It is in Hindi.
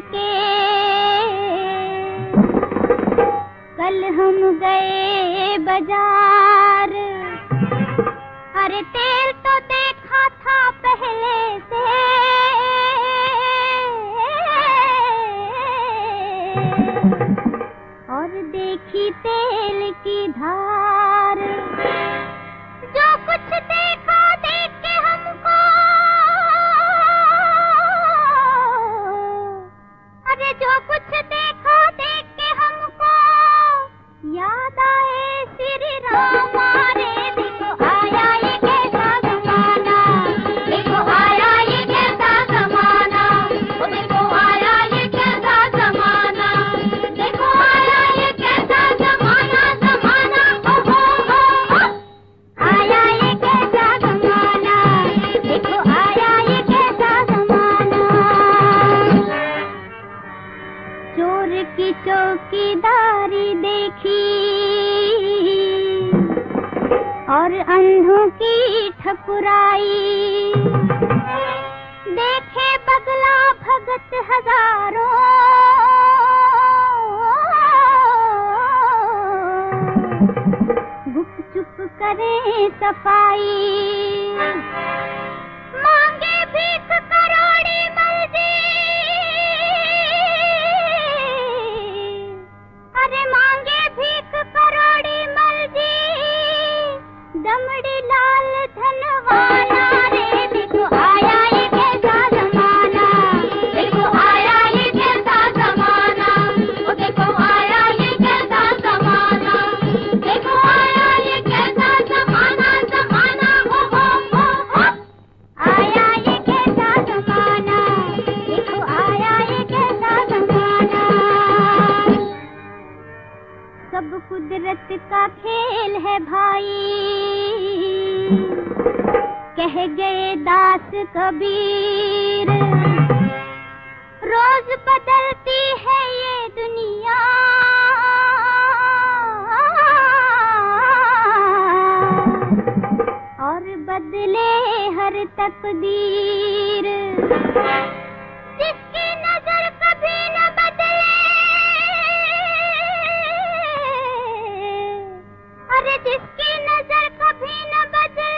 के। कल हम गए बाज़ार। अरे तेल तो देखा था पहले से। और देखी तेल की धार। अरे की चौकीदारी देखी। और अंधों की ठकुराई देखे बगला भगत हज़ारों। गुप चुप करे सफ़ाई। दमड़ी लाल कुदरत का खेल है भाई। कह गए दास कबीर, रोज बदलती है ये दुनिया। और बदले हर तकदीर। आपकी नज़र कभी न बदल